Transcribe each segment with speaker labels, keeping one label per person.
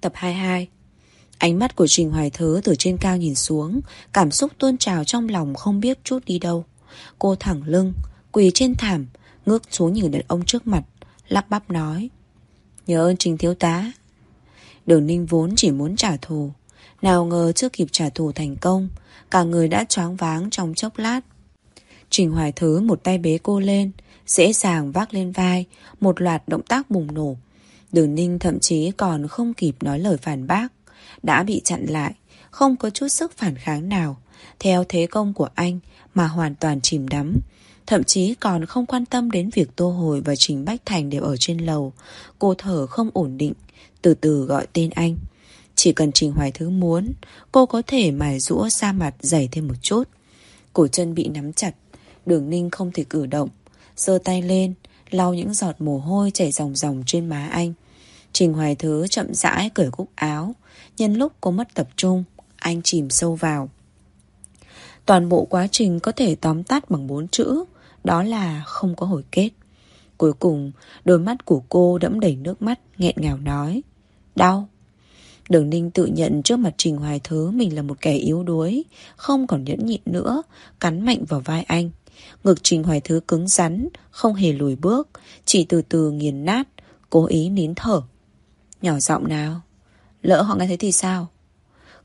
Speaker 1: Tập 22 Ánh mắt của Trình Hoài Thớ từ trên cao nhìn xuống, Cảm xúc tuôn trào trong lòng không biết chút đi đâu. Cô thẳng lưng, Quỳ trên thảm, Ngước xuống nhìn đàn ông trước mặt, Lắp bắp nói, Nhớ ơn Trình Thiếu Tá. Đường Ninh vốn chỉ muốn trả thù. Nào ngờ chưa kịp trả thù thành công, Cả người đã choáng váng trong chốc lát. Trình Hoài Thứ một tay bế cô lên, Dễ dàng vác lên vai, Một loạt động tác bùng nổ Đường Ninh thậm chí còn không kịp nói lời phản bác. Đã bị chặn lại, Không có chút sức phản kháng nào. Theo thế công của anh Mà hoàn toàn chìm đắm. Thậm chí còn không quan tâm đến việc Tô Hồi và Trình Bách Thành đều ở trên lầu. Cô thở không ổn định, Từ từ gọi tên anh. Chỉ cần Trình Hoài Thứ muốn, Cô có thể mài rũa xa mặt dày thêm một chút. Cổ chân bị nắm chặt, Đường ninh không thể cử động. Giơ tay lên lau những giọt mồ hôi chảy ròng ròng trên má anh. Trình Hoài Thứ chậm rãi cởi cúc áo, Nhân lúc cô mất tập trung, Anh chìm sâu vào. Toàn bộ quá trình có thể tóm tắt bằng bốn chữ, Đó là không có hồi kết. Cuối cùng, Đôi mắt của cô đẫm đầy nước mắt, nghẹn ngào nói, Đau. Đường Ninh tự nhận trước mặt Trình Hoài Thứ Mình là một kẻ yếu đuối, Không còn nhẫn nhịn nữa, Cắn mạnh vào vai anh. Ngực Trình Hoài Thứ cứng rắn, Không hề lùi bước, Chỉ từ từ nghiền nát, Cố ý nín thở. Nhỏ giọng nào, Lỡ họ nghe thấy thì sao?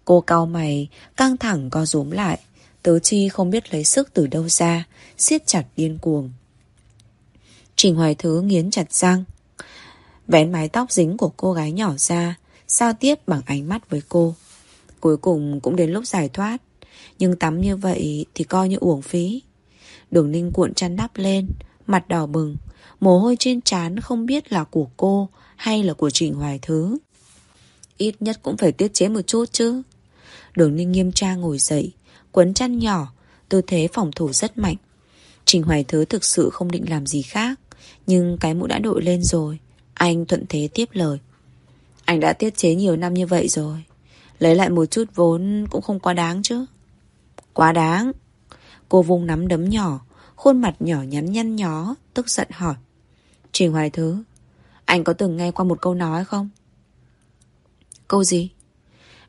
Speaker 1: Cô cau mày, Căng thẳng co rúm lại. Tớ chi không biết lấy sức từ đâu ra, siết chặt điên cuồng. Trình Hoài Thứ nghiến chặt răng. Vén mái tóc dính của cô gái nhỏ ra Sao tiếp bằng ánh mắt với cô. Cuối cùng cũng đến lúc giải thoát. Nhưng tắm như vậy thì coi như uổng phí. Đường ninh cuộn chăn đắp lên, Mặt đỏ bừng, Mồ hôi trên trán không biết là của cô Hay là của Trình Hoài Thứ. Ít nhất cũng phải tiết chế một chút chứ. Đường ninh nghiêm trang ngồi dậy, Quấn chăn nhỏ, Tư thế phòng thủ rất mạnh. Trình Hoài Thứ thực sự không định làm gì khác, Nhưng cái mũ đã đội lên rồi, Anh thuận thế tiếp lời. Anh đã tiết chế nhiều năm như vậy rồi, Lấy lại một chút vốn cũng không quá đáng chứ. Quá đáng. Cô vung nắm đấm nhỏ Khuôn mặt nhỏ nhắn nhăn nhó, Tức giận hỏi. Trình Hoài Thứ, Anh có từng nghe qua một câu nói không? Câu gì?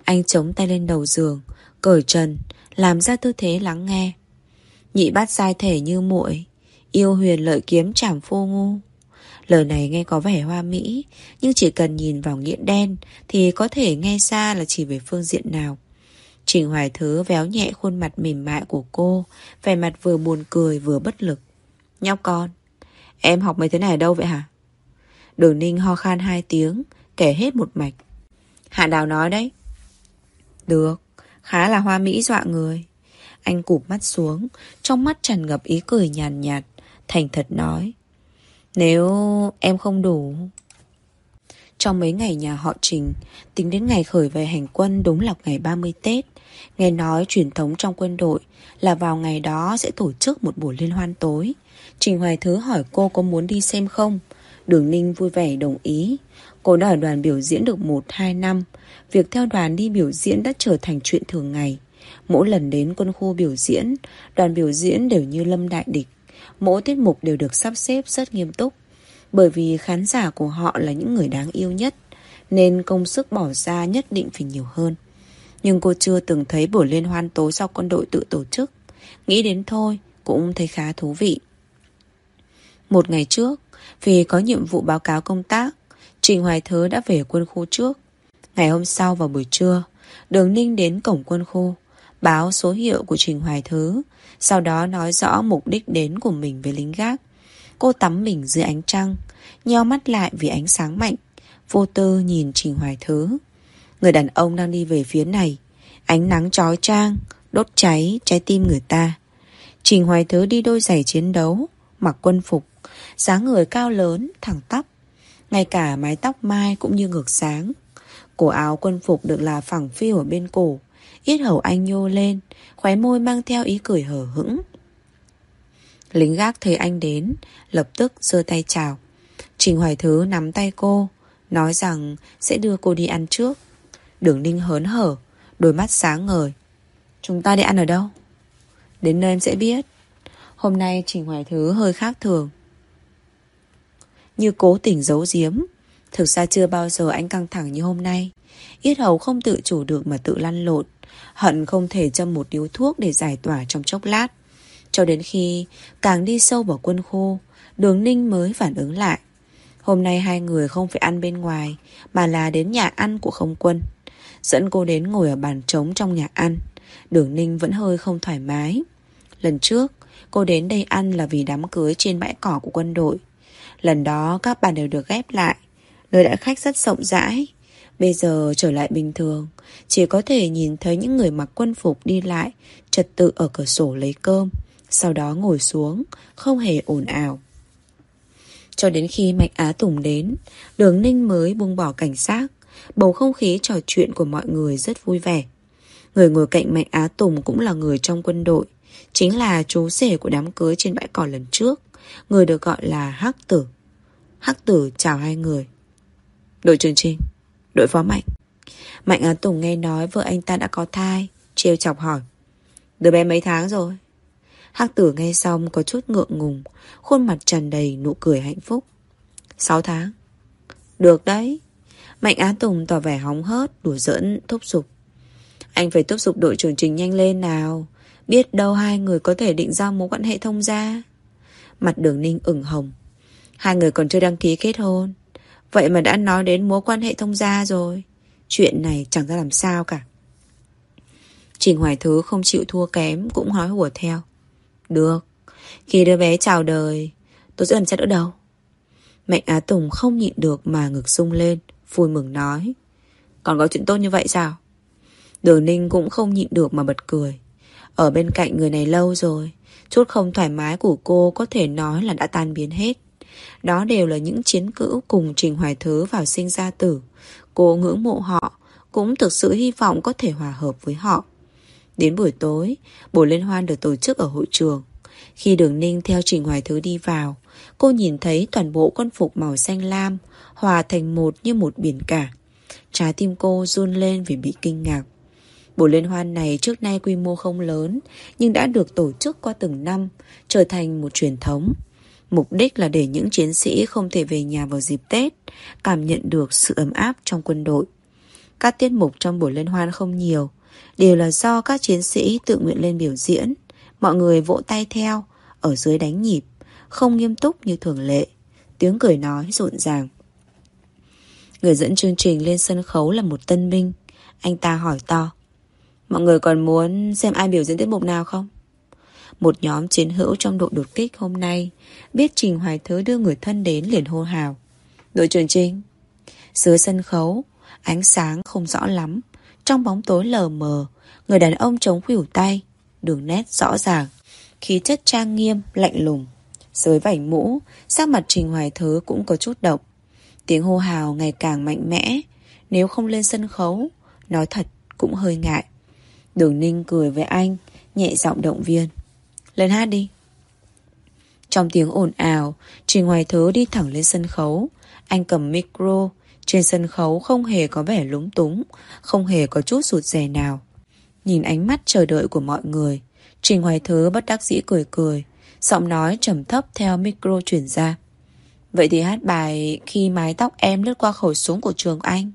Speaker 1: Anh chống tay lên đầu giường, Cởi trần, Làm ra tư thế lắng nghe. Nhị bát sai thể như muội, Yêu huyền lợi kiếm chảm phô ngu. Lời này nghe có vẻ hoa mỹ, Nhưng chỉ cần nhìn vào nghĩa đen Thì có thể nghe ra là chỉ về phương diện nào. Trình Hoài Thứ véo nhẹ khuôn mặt mềm mại của cô Vẻ mặt vừa buồn cười vừa bất lực. Nhóc con Em học mấy thế này ở đâu vậy hả? Đường ninh ho khan hai tiếng Kể hết một mạch. Hạ Đào nói đấy. Được Khá là hoa mỹ dọa người. Anh cụp mắt xuống Trong mắt tràn ngập ý cười nhàn nhạt, nhạt Thành thật nói. Nếu em không đủ. Trong mấy ngày nhà họ Trình Tính đến ngày khởi về hành quân Đúng là ngày 30 Tết Nghe nói truyền thống trong quân đội Là vào ngày đó sẽ tổ chức một buổi liên hoan tối. Trình Hoài Thứ hỏi cô có muốn đi xem không? Đường Ninh vui vẻ đồng ý. Cô đã ở đoàn biểu diễn được 1-2 năm. Việc theo đoàn đi biểu diễn đã trở thành chuyện thường ngày. Mỗi lần đến quân khu biểu diễn, Đoàn biểu diễn đều như lâm đại địch. Mỗi tiết mục đều được sắp xếp rất nghiêm túc. Bởi vì khán giả của họ là những người đáng yêu nhất, Nên công sức bỏ ra nhất định phải nhiều hơn. Nhưng cô chưa từng thấy buổi liên hoan tối do quân đội tự tổ chức. Nghĩ đến thôi, cũng thấy khá thú vị. Một ngày trước, Vì có nhiệm vụ báo cáo công tác, Trình Hoài Thứ đã về quân khu trước. Ngày hôm sau vào buổi trưa, Đường Ninh đến cổng quân khu, Báo số hiệu của Trình Hoài Thứ, Sau đó nói rõ mục đích đến của mình với lính gác. Cô tắm mình dưới ánh trăng, Nheo mắt lại vì ánh sáng mạnh, Vô tư nhìn Trình Hoài Thứ. Người đàn ông đang đi về phía này. Ánh nắng trói trang Đốt cháy trái tim người ta. Trình Hoài Thứ đi đôi giày chiến đấu Mặc quân phục. Dáng người cao lớn, thẳng tắp. Ngay cả mái tóc mai cũng như ngược sáng. Cổ áo quân phục được là phẳng phiu ở bên cổ. Yết hầu anh nhô lên Khóe môi mang theo ý cười hở hững. Lính gác thấy anh đến Lập tức giơ tay chào. Trình Hoài Thứ nắm tay cô Nói rằng sẽ đưa cô đi ăn trước. Đường Ninh hớn hở, Đôi mắt sáng ngời. Chúng ta đi ăn ở đâu? Đến nơi em sẽ biết. Hôm nay Trình Hoài Thứ hơi khác thường. Như cố tình giấu giếm, Thực ra chưa bao giờ anh căng thẳng như hôm nay. Yết hầu không tự chủ được mà tự lăn lộn, Hận không thể châm một điếu thuốc để giải tỏa trong chốc lát. Cho đến khi càng đi sâu vào quân khu, Đường Ninh mới phản ứng lại. Hôm nay hai người không phải ăn bên ngoài, Mà là đến nhà ăn của không quân. Dẫn cô đến ngồi ở bàn trống trong nhà ăn. Đường Ninh vẫn hơi không thoải mái. Lần trước, Cô đến đây ăn là vì đám cưới trên bãi cỏ của quân đội. Lần đó, các bàn đều được ghép lại. Nơi đã khách rất rộng rãi. Bây giờ trở lại bình thường, Chỉ có thể nhìn thấy những người mặc quân phục đi lại, Trật tự ở cửa sổ lấy cơm, Sau đó ngồi xuống, Không hề ồn ào. Cho đến khi Mạnh Á Tùng đến, Đường Ninh mới buông bỏ cảnh sát Bầu không khí trò chuyện của mọi người rất vui vẻ. Người ngồi cạnh Mạnh Á Tùng cũng là người trong quân đội, Chính là chú rể của đám cưới trên bãi cỏ lần trước, Người được gọi là Hắc Tử. Hắc Tử chào hai người. Đội trưởng Trinh, Đội phó Mạnh. Mạnh Á Tùng nghe nói vợ anh ta đã có thai, Trêu chọc hỏi, Đứa bé mấy tháng rồi? Hắc tử nghe xong có chút ngượng ngùng, Khuôn mặt tràn đầy nụ cười hạnh phúc. 6 tháng. Được đấy. Mạnh Á Tùng tỏ vẻ hóng hớt, Đùa giỡn, thúc giục. Anh phải thúc giục đội trưởng trình nhanh lên nào. Biết đâu hai người có thể định ra mối quan hệ thông gia. Mặt đường ninh ửng hồng. Hai người còn chưa đăng ký kết hôn. Vậy mà đã nói đến mối quan hệ thông gia rồi. Chuyện này chẳng ra làm sao cả. Trình Hoài Thứ không chịu thua kém, Cũng hói hùa theo. Được, Khi đứa bé chào đời, Tôi sẽ làm sao đỡ đầu Mạnh Á Tùng không nhịn được mà ngực sung lên. Vui mừng nói Còn có chuyện tốt như vậy sao Đường Ninh cũng không nhịn được mà bật cười Ở bên cạnh người này lâu rồi Chút không thoải mái của cô Có thể nói là đã tan biến hết đó đều là những chiến cữu cùng Trình Hoài Thứ vào sinh ra tử. Cô ngưỡng mộ họ, cũng thực sự hy vọng có thể hòa hợp với họ. Đến buổi tối, buổi liên hoan được tổ chức ở hội trường. Khi đường ninh theo Trình Hoài Thứ đi vào, cô nhìn thấy toàn bộ quân phục màu xanh lam, hòa thành một như một biển cả. Trái tim cô run lên vì bị kinh ngạc. Buổi liên hoan này trước nay quy mô không lớn, nhưng đã được tổ chức qua từng năm, trở thành một truyền thống. Mục đích là để những chiến sĩ không thể về nhà vào dịp Tết cảm nhận được sự ấm áp trong quân đội. Các tiết mục trong buổi liên hoan không nhiều, đều là do các chiến sĩ tự nguyện lên biểu diễn. Mọi người vỗ tay theo, ở dưới đánh nhịp, không nghiêm túc như thường lệ. Tiếng cười nói rộn ràng. Người dẫn chương trình lên sân khấu là một tân binh. Anh ta hỏi to. Mọi người còn muốn xem ai biểu diễn tiết mục nào không? Một nhóm chiến hữu trong đội đột kích hôm nay Biết Trình Hoài Thứ đưa người thân đến liền hô hào Đội trưởng trình Dưới sân khấu Ánh sáng không rõ lắm Trong bóng tối lờ mờ Người đàn ông chống khuỷu tay Đường nét rõ ràng Khí chất trang nghiêm, lạnh lùng. Dưới vảnh mũ Sắc mặt Trình Hoài Thứ cũng có chút động Tiếng hô hào ngày càng mạnh mẽ. Nếu không lên sân khấu Nói thật cũng hơi ngại. Đường Ninh cười với anh Nhẹ giọng động viên. Lên hát đi. Trong tiếng ồn ào Trình Hoài Thứ đi thẳng lên sân khấu. Anh cầm micro. Trên sân khấu không hề có vẻ lúng túng Không hề có chút rụt rè nào. Nhìn ánh mắt chờ đợi của mọi người. Trình Hoài Thứ bất đắc dĩ cười cười, Giọng nói trầm thấp theo micro chuyển ra. Vậy thì hát bài Khi mái tóc em lướt qua khẩu súng của trường anh.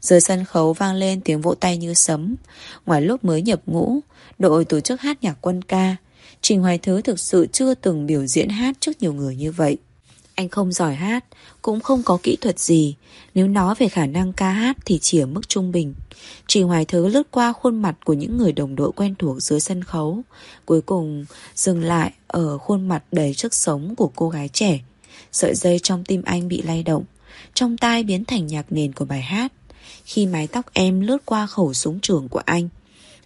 Speaker 1: Dưới sân khấu vang lên tiếng vỗ tay như sấm. Ngoài lúc mới nhập ngũ, Đội tổ chức hát nhạc quân ca, Trình Hoài Thứ thực sự chưa từng biểu diễn hát trước nhiều người như vậy. Anh không giỏi hát, cũng không có kỹ thuật gì. Nếu nói về khả năng ca hát thì chỉ ở mức trung bình. Chỉ Hoài Thứ lướt qua khuôn mặt của những người đồng đội quen thuộc dưới sân khấu. Cuối cùng dừng lại ở khuôn mặt đầy sức sống của cô gái trẻ. Sợi dây trong tim anh bị lay động. Trong tai biến thành nhạc nền của bài hát. Khi mái tóc em lướt qua khẩu súng trường của anh.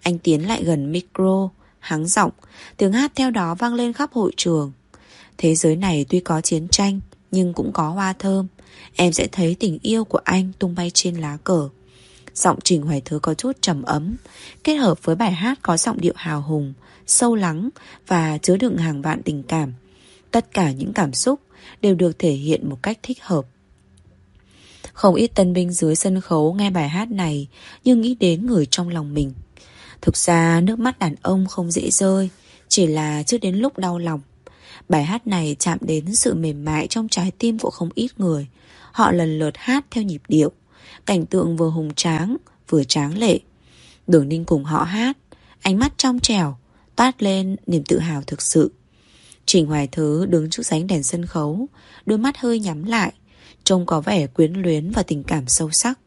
Speaker 1: Anh tiến lại gần micro hắng giọng, tiếng hát theo đó vang lên khắp hội trường. Thế giới này tuy có chiến tranh, nhưng cũng có hoa thơm. Em sẽ thấy tình yêu của anh tung bay trên lá cờ. Giọng Trình Hoài Thứ có chút trầm ấm, kết hợp với bài hát có giọng điệu hào hùng, sâu lắng và chứa đựng hàng vạn tình cảm. Tất cả những cảm xúc đều được thể hiện một cách thích hợp. Không ít tân binh dưới sân khấu nghe bài hát này nhưng nghĩ đến người trong lòng mình. Thực ra nước mắt đàn ông không dễ rơi Chỉ là chưa đến lúc đau lòng Bài hát này chạm đến sự mềm mại trong trái tim của không ít người. Họ lần lượt hát theo nhịp điệu. Cảnh tượng vừa hùng tráng, Vừa tráng lệ. Đường ninh cùng họ hát. Ánh mắt trong trèo Toát lên niềm tự hào thực sự. Trình Hoài Thứ đứng trước sánh đèn sân khấu, Đôi mắt hơi nhắm lại, Trông có vẻ quyến luyến và tình cảm sâu sắc,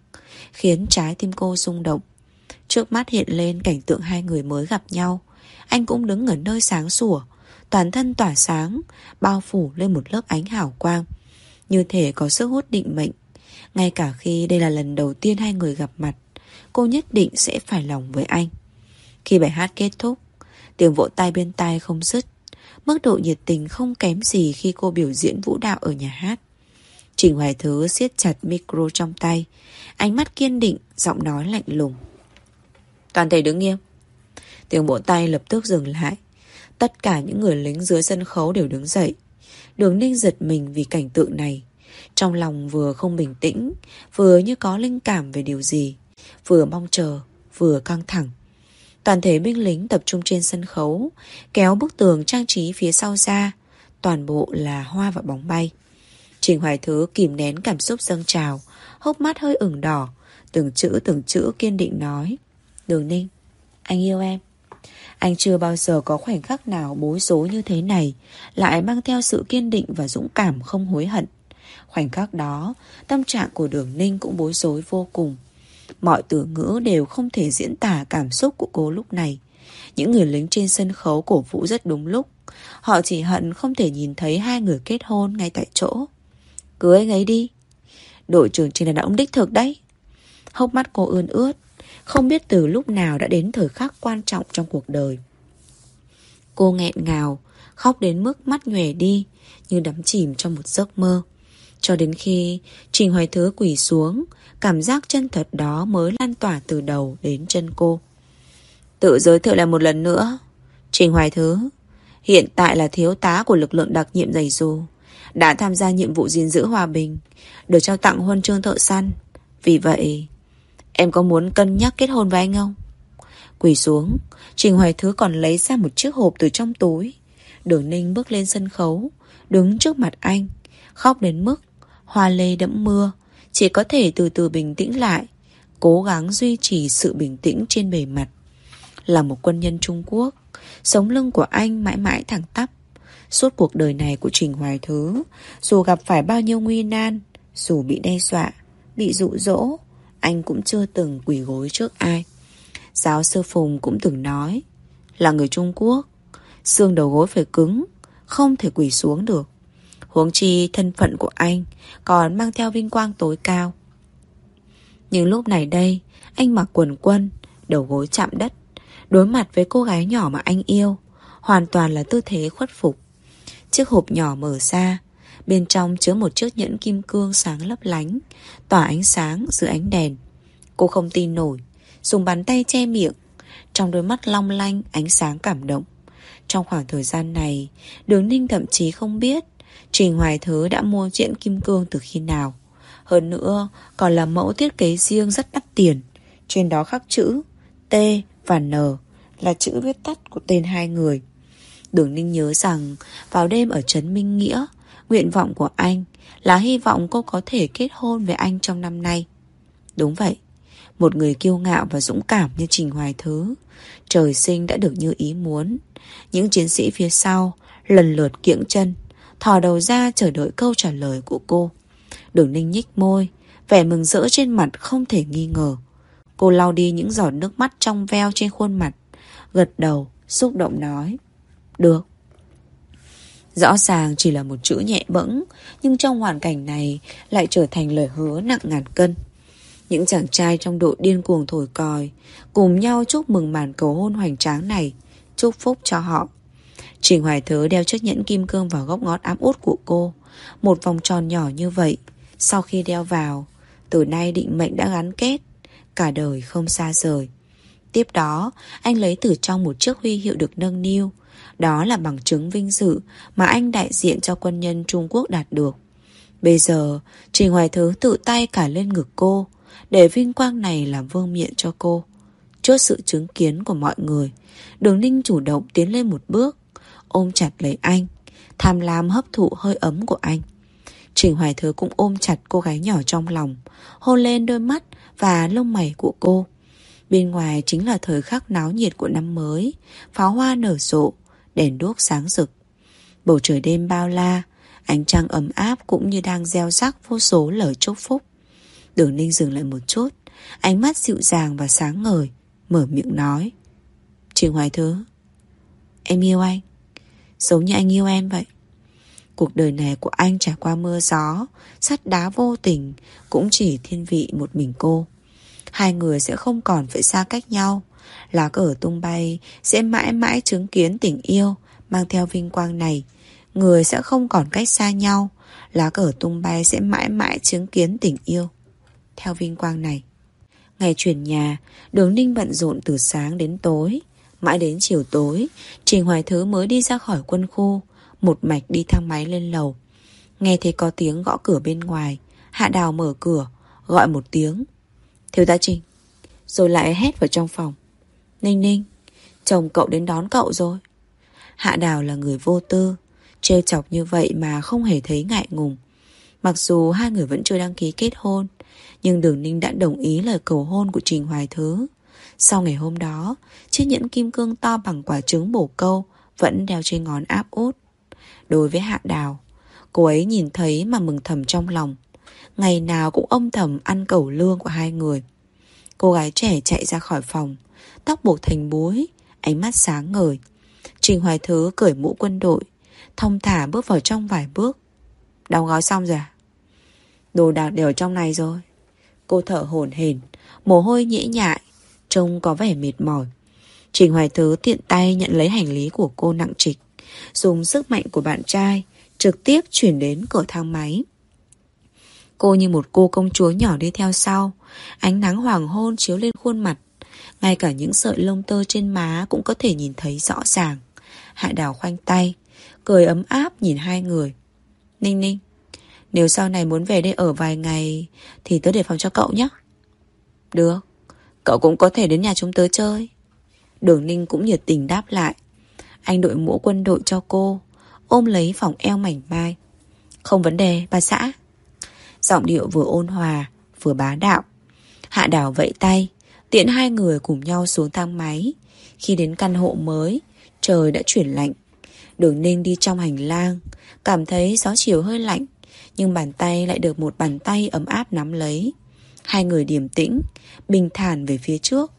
Speaker 1: Khiến trái tim cô rung động. Trước mắt hiện lên cảnh tượng hai người mới gặp nhau, Anh cũng đứng ở nơi sáng sủa Toàn thân tỏa sáng Bao phủ lên một lớp ánh hào quang. Như thể có sức hút định mệnh. Ngay cả khi đây là lần đầu tiên hai người gặp mặt Cô nhất định sẽ phải lòng với anh. Khi bài hát kết thúc Tiếng vỗ tay bên tai không dứt. Mức độ nhiệt tình không kém gì khi cô biểu diễn vũ đạo ở nhà hát. Trình Hoài Thứ siết chặt micro trong tay Ánh mắt kiên định, giọng nói lạnh lùng. Toàn thể đứng nghiêm. Tiếng bộ tay lập tức dừng lại. Tất cả những người lính dưới sân khấu đều đứng dậy. Đường ninh giật mình vì cảnh tượng này. Trong lòng vừa không bình tĩnh, Vừa như có linh cảm về điều gì, Vừa mong chờ, Vừa căng thẳng. Toàn thể binh lính tập trung trên sân khấu, Kéo bức tường trang trí phía sau ra, Toàn bộ là hoa và bóng bay. Trình Hoài Thứ kìm nén cảm xúc dâng trào, Hốc mắt hơi ửng đỏ, Từng chữ từng chữ kiên định nói, Đường Ninh, Anh yêu em. Anh chưa bao giờ có khoảnh khắc nào bối rối như thế này, Lại mang theo sự kiên định và dũng cảm không hối hận. Khoảnh khắc đó, Tâm trạng của đường Ninh cũng bối rối vô cùng. Mọi từ ngữ đều không thể diễn tả cảm xúc của cô lúc này. Những người lính trên sân khấu cổ vũ rất đúng lúc. Họ chỉ hận không thể nhìn thấy hai người kết hôn ngay tại chỗ. Cưới anh ấy đi. Đội trưởng trên là đàn ông đích thực đấy. Hốc mắt cô ươn ướt. Không biết từ lúc nào đã đến thời khắc quan trọng trong cuộc đời. Cô nghẹn ngào Khóc đến mức mắt nhòe đi Như đắm chìm trong một giấc mơ. Cho đến khi Trình Hoài Thứ quỳ xuống Cảm giác chân thật đó mới lan tỏa từ đầu đến chân cô. Tự giới thiệu lại một lần nữa Trình Hoài Thứ Hiện tại là thiếu tá của lực lượng đặc nhiệm dày dù đã tham gia nhiệm vụ gìn giữ hòa bình, được trao tặng huân chương thợ săn. Vì vậy, em có muốn cân nhắc kết hôn với anh không? Quỳ xuống, Trình Hoài Thứ còn lấy ra một chiếc hộp từ trong túi. Đường Ninh bước lên sân khấu, đứng trước mặt anh, khóc đến mức hoa lê đẫm mưa, chỉ có thể từ từ bình tĩnh lại, cố gắng duy trì sự bình tĩnh trên bề mặt. Là một quân nhân Trung Quốc, sống lưng của anh mãi mãi thẳng tắp, Suốt cuộc đời này của Trình Hoài Thứ Dù gặp phải bao nhiêu nguy nan Dù bị đe dọa Bị dụ dỗ anh cũng chưa từng quỳ gối trước ai. Giáo sư Phùng cũng từng nói, Là người Trung Quốc, Xương đầu gối phải cứng, Không thể quỳ xuống được. Huống chi thân phận của anh Còn mang theo vinh quang tối cao. Nhưng lúc này đây, Anh mặc quần quân, Đầu gối chạm đất, Đối mặt với cô gái nhỏ mà anh yêu, Hoàn toàn là tư thế khuất phục. Chiếc hộp nhỏ mở ra Bên trong chứa một chiếc nhẫn kim cương sáng lấp lánh Tỏa ánh sáng dưới ánh đèn. Cô không tin nổi Dùng bàn tay che miệng. Trong đôi mắt long lanh ánh sáng cảm động. Trong khoảng thời gian này Đường Ninh thậm chí không biết Trình Hoài Thứ đã mua chuyện kim cương từ khi nào. Hơn nữa Còn là mẫu thiết kế riêng rất đắt tiền. Trên đó khắc chữ T và N Là chữ viết tắt của tên hai người. Đường Ninh nhớ rằng vào đêm ở Trấn Minh Nghĩa, nguyện vọng của anh là hy vọng cô có thể kết hôn với anh trong năm nay. Đúng vậy, một người kiêu ngạo và dũng cảm như Trình Hoài Thứ, trời sinh đã được như ý muốn. Những chiến sĩ phía sau lần lượt kiễng chân, thò đầu ra chờ đợi câu trả lời của cô. Đường Ninh nhích môi, vẻ mừng rỡ trên mặt không thể nghi ngờ. Cô lau đi những giọt nước mắt trong veo trên khuôn mặt, gật đầu, xúc động nói. Được Rõ ràng chỉ là một chữ nhẹ bẫng, Nhưng trong hoàn cảnh này Lại trở thành lời hứa nặng ngàn cân. Những chàng trai trong đội điên cuồng thổi còi, Cùng nhau chúc mừng màn cầu hôn hoành tráng này, Chúc phúc cho họ. Trình Hoài Thớ đeo chiếc nhẫn kim cương vào góc ngón ám út của cô, Một vòng tròn nhỏ như vậy, Sau khi đeo vào, Từ nay định mệnh đã gắn kết, Cả đời không xa rời. Tiếp đó, anh lấy từ trong một chiếc huy hiệu được nâng niu đó là bằng chứng vinh dự mà anh đại diện cho quân nhân Trung Quốc đạt được. Bây giờ, Trình Hoài Thứ tự tay cả lên ngực cô, để vinh quang này làm vương miện cho cô. Trước sự chứng kiến của mọi người, Đường Ninh chủ động tiến lên một bước, ôm chặt lấy anh, tham lam hấp thụ hơi ấm của anh. Trình Hoài Thứ cũng ôm chặt cô gái nhỏ trong lòng, hôn lên đôi mắt và lông mày của cô. Bên ngoài chính là thời khắc náo nhiệt của năm mới, pháo hoa nở rộ, đèn đuốc sáng rực. Bầu trời đêm bao la, ánh trăng ấm áp cũng như đang gieo rắc vô số lời chúc phúc. Đường Ninh dừng lại một chút, ánh mắt dịu dàng và sáng ngời, mở miệng nói. Trình Hoài Thứ, em yêu anh, giống như anh yêu em vậy. Cuộc đời này của anh trải qua mưa gió, sắt đá vô tình, cũng chỉ thiên vị một mình cô. Hai người sẽ không còn phải xa cách nhau. Lá cờ tung bay sẽ mãi mãi chứng kiến tình yêu mang theo vinh quang này. Người sẽ không còn cách xa nhau. Lá cờ tung bay sẽ mãi mãi chứng kiến tình yêu theo vinh quang này. Ngày chuyển nhà, đường ninh bận rộn từ sáng đến tối. Mãi đến chiều tối, Trình Hoài Thứ mới đi ra khỏi quân khu, một mạch đi thang máy lên lầu. Nghe thấy có tiếng gõ cửa bên ngoài, Hạ Đào mở cửa, gọi một tiếng. Thiếu tá Trình, rồi lại hét vào trong phòng. Ninh ninh, chồng cậu đến đón cậu rồi. Hạ Đào là người vô tư, trêu chọc như vậy mà không hề thấy ngại ngùng. Mặc dù hai người vẫn chưa đăng ký kết hôn, nhưng Đường Ninh đã đồng ý lời cầu hôn của Trình Hoài Thứ. Sau ngày hôm đó, chiếc nhẫn kim cương to bằng quả trứng bổ câu vẫn đeo trên ngón áp út. Đối với Hạ Đào, cô ấy nhìn thấy mà mừng thầm trong lòng. Ngày nào cũng âm thầm ăn cẩu lương của hai người. Cô gái trẻ chạy ra khỏi phòng, tóc buộc thành búi, ánh mắt sáng ngời. Trình Hoài Thứ cởi mũ quân đội, thông thả bước vào trong vài bước. Đóng gói xong rồi à? Đồ đạc đều trong này rồi. Cô thở hổn hển, mồ hôi nhễ nhại, trông có vẻ mệt mỏi. Trình Hoài Thứ tiện tay nhận lấy hành lý của cô nặng trịch, dùng sức mạnh của bạn trai, trực tiếp chuyển đến cửa thang máy. Cô như một cô công chúa nhỏ đi theo sau, ánh nắng hoàng hôn chiếu lên khuôn mặt, ngay cả những sợi lông tơ trên má cũng có thể nhìn thấy rõ ràng. Hạ đào khoanh tay, cười ấm áp nhìn hai người. Ninh ninh, nếu sau này muốn về đây ở vài ngày Thì tớ để phòng cho cậu nhé. Được Cậu cũng có thể đến nhà chúng tớ chơi. Đường Ninh cũng nhiệt tình đáp lại. Anh đội mũ quân đội cho cô Ôm lấy phòng eo mảnh mai. Không vấn đề bà xã. Giọng điệu vừa ôn hòa Vừa bá đạo. Hạ đảo vẫy tay Tiện hai người cùng nhau xuống thang máy Khi đến căn hộ mới Trời đã chuyển lạnh Đường Ninh đi trong hành lang Cảm thấy gió chiều hơi lạnh nhưng bàn tay lại được một bàn tay ấm áp nắm lấy. Hai người điềm tĩnh, bình thản về phía trước,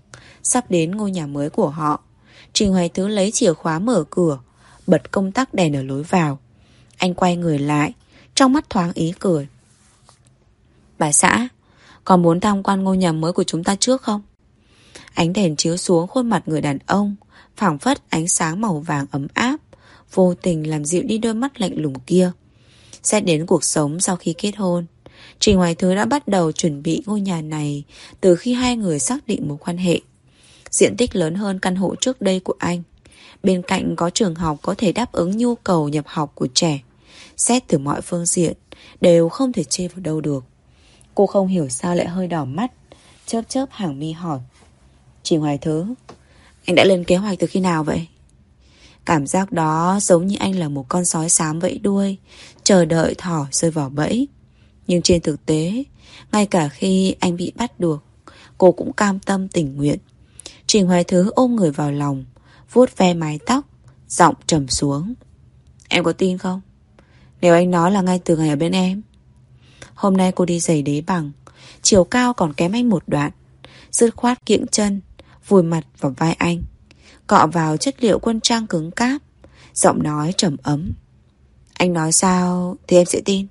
Speaker 1: sắp đến ngôi nhà mới của họ. Trình Hoài Thứ lấy chìa khóa mở cửa, bật công tắc đèn ở lối vào. Anh quay người lại, trong mắt thoáng ý cười. Bà xã, còn muốn tham quan ngôi nhà mới của chúng ta trước không? Ánh đèn chiếu xuống khuôn mặt người đàn ông, phảng phất ánh sáng màu vàng ấm áp, vô tình làm dịu đi đôi mắt lạnh lùng kia. Xét đến cuộc sống sau khi kết hôn Trình Hoài Thứ đã bắt đầu chuẩn bị ngôi nhà này Từ khi hai người xác định mối quan hệ. Diện tích lớn hơn căn hộ trước đây của anh. Bên cạnh có trường học có thể đáp ứng nhu cầu nhập học của trẻ. Xét từ mọi phương diện Đều không thể chê vào đâu được. Cô không hiểu sao lại hơi đỏ mắt Chớp chớp hàng mi hỏi. Trình Hoài Thứ Anh đã lên kế hoạch từ khi nào vậy? Cảm giác đó giống như anh là một con sói xám vẫy đuôi, chờ đợi thỏ rơi vào bẫy. Nhưng trên thực tế, ngay cả khi anh bị bắt được, cô cũng cam tâm tình nguyện. Trình Hoài Thứ ôm người vào lòng, vuốt ve mái tóc, giọng trầm xuống. Em có tin không? Nếu anh nói là ngay từ ngày ở bên em. Hôm nay cô đi giày đế bằng, chiều cao còn kém anh một đoạn. Dứt khoát kiễng chân, vùi mặt vào vai anh. Cọ vào chất liệu quân trang cứng cáp, Giọng nói trầm ấm. Anh nói sao thì em sẽ tin.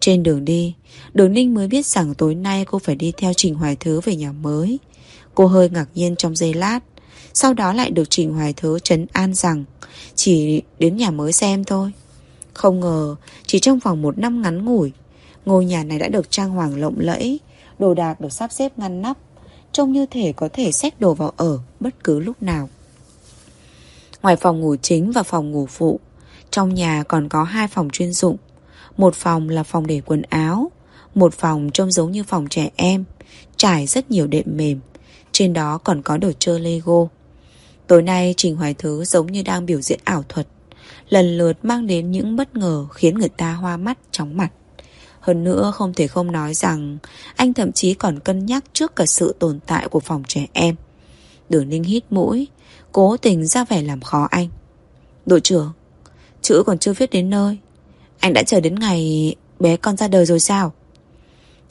Speaker 1: Trên đường đi Đường Ninh mới biết rằng tối nay cô phải đi theo Trình Hoài Thứ về nhà mới. Cô hơi ngạc nhiên trong giây lát, Sau đó lại được Trình Hoài Thứ trấn an rằng Chỉ đến nhà mới xem thôi. Không ngờ, Chỉ trong vòng một năm ngắn ngủi, Ngôi nhà này đã được trang hoàng lộng lẫy, Đồ đạc được sắp xếp ngăn nắp Trông như thể có thể xách đồ vào ở Bất cứ lúc nào. Ngoài phòng ngủ chính và phòng ngủ phụ, Trong nhà còn có hai phòng chuyên dụng. Một phòng là phòng để quần áo, Một phòng trông giống như phòng trẻ em, Trải rất nhiều đệm mềm. Trên đó còn có đồ chơi Lego. Tối nay Trình Hoài Thứ giống như đang biểu diễn ảo thuật, Lần lượt mang đến những bất ngờ Khiến người ta hoa mắt, chóng mặt. Hơn nữa không thể không nói rằng anh thậm chí còn cân nhắc trước cả sự tồn tại của phòng trẻ em. Đường Ninh hít mũi, cố tình ra vẻ làm khó anh. Đội trưởng, chữ còn chưa viết đến nơi. Anh đã chờ đến ngày bé con ra đời rồi sao?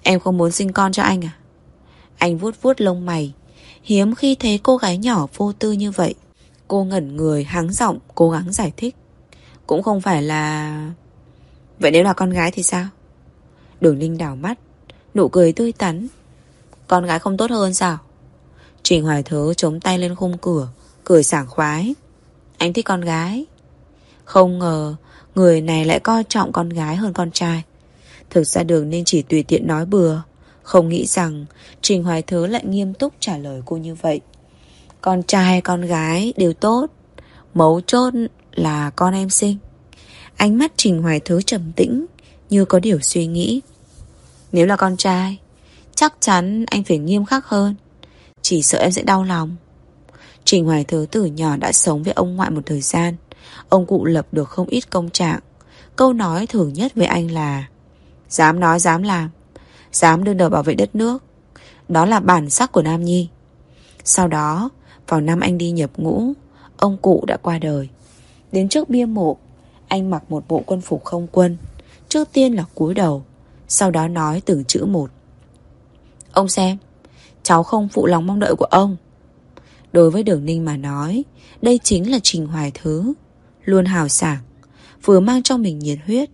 Speaker 1: Em không muốn sinh con cho anh à? Anh vuốt vuốt lông mày, hiếm khi thấy cô gái nhỏ vô tư như vậy. Cô ngẩn người háng giọng cố gắng giải thích. Cũng không phải là... Vậy nếu là con gái thì sao? Đường Linh đảo mắt, nụ cười tươi tắn. Con gái không tốt hơn sao? Trình Hoài Thứ chống tay lên khung cửa, cười sảng khoái. Anh thích con gái. Không ngờ, người này lại coi trọng con gái hơn con trai. Thực ra đường linh chỉ tùy tiện nói bừa. Không nghĩ rằng Trình Hoài Thứ lại nghiêm túc trả lời cô như vậy. Con trai con gái đều tốt. Mấu chốt là con em sinh. Ánh mắt Trình Hoài Thứ trầm tĩnh, như có điều suy nghĩ. Nếu là con trai, chắc chắn anh phải nghiêm khắc hơn. Chỉ sợ em sẽ đau lòng. Trình Hoài Thứ từ nhỏ đã sống với ông ngoại một thời gian. Ông cụ lập được không ít công trạng. Câu nói thường nhất với anh là Dám nói dám làm Dám đương đầu bảo vệ đất nước Đó là bản sắc của Nam Nhi Sau đó Vào năm anh đi nhập ngũ Ông cụ đã qua đời Đến trước bia mộ Anh mặc một bộ quân phục không quân Trước tiên là cúi đầu, Sau đó nói từng chữ một. Ông xem, Cháu không phụ lòng mong đợi của ông. Đối với Đường Ninh mà nói, Đây chính là Trình Hoài Thứ. Luôn hào sảng, Vừa mang trong mình nhiệt huyết,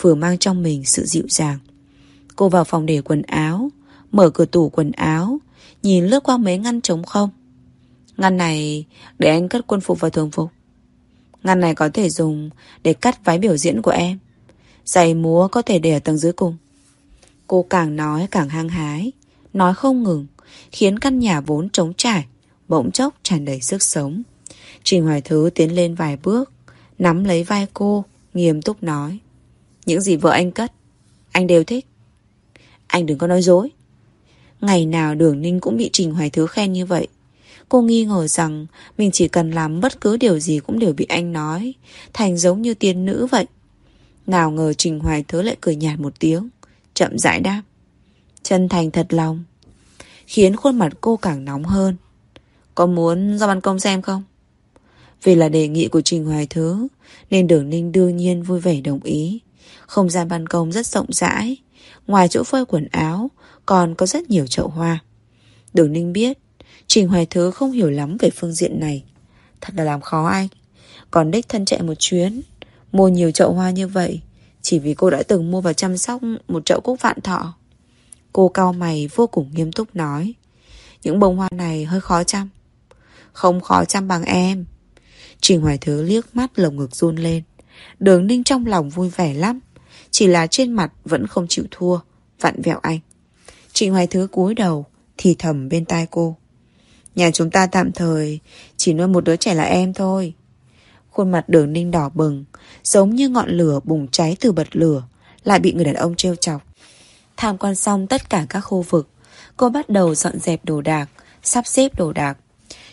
Speaker 1: Vừa mang trong mình sự dịu dàng. Cô vào phòng để quần áo, Mở cửa tủ quần áo, Nhìn lướt qua mấy ngăn trống không? Ngăn này để anh cất quân phục và thường phục. Ngăn này có thể dùng Để cắt váy biểu diễn của em. Giày múa có thể để ở tầng dưới cùng. Cô càng nói càng hăng hái, Nói không ngừng, Khiến căn nhà vốn trống trải, Bỗng chốc tràn đầy sức sống. Trình Hoài Thứ tiến lên vài bước, Nắm lấy vai cô, Nghiêm túc nói, Những gì vợ anh cất, Anh đều thích. Anh đừng có nói dối. Ngày nào đường ninh cũng bị Trình Hoài Thứ khen như vậy. Cô nghi ngờ rằng Mình chỉ cần làm bất cứ điều gì Cũng đều bị anh nói, Thành giống như tiên nữ vậy. Nào ngờ Trình Hoài Thứ lại cười nhạt một tiếng, Chậm rãi đáp. Chân thành thật lòng, Khiến khuôn mặt cô càng nóng hơn. Có muốn ra ban công xem không? Vì là đề nghị của Trình Hoài Thứ Nên Đường Ninh đương nhiên vui vẻ đồng ý. Không gian ban công rất rộng rãi, Ngoài chỗ phơi quần áo, Còn có rất nhiều chậu hoa. Đường Ninh biết, Trình Hoài Thứ không hiểu lắm về phương diện này. Thật là làm khó anh, Còn đích thân chạy một chuyến Mua nhiều chậu hoa như vậy, Chỉ vì cô đã từng mua và chăm sóc Một chậu cúc vạn thọ. Cô cao mày vô cùng nghiêm túc nói, Những bông hoa này hơi khó chăm. Không khó chăm bằng em. Trình Hoài Thứ liếc mắt lồng ngực run lên. Đường ninh trong lòng vui vẻ lắm, Chỉ là trên mặt vẫn không chịu thua, Vặn vẹo anh. Trình Hoài Thứ cúi đầu, Thì thầm bên tai cô. Nhà chúng ta tạm thời Chỉ nuôi một đứa trẻ là em thôi. Khuôn mặt đường ninh đỏ bừng Giống như ngọn lửa bùng cháy từ bật lửa, Lại bị người đàn ông trêu chọc. Tham quan xong tất cả các khu vực, Cô bắt đầu dọn dẹp đồ đạc, Sắp xếp đồ đạc.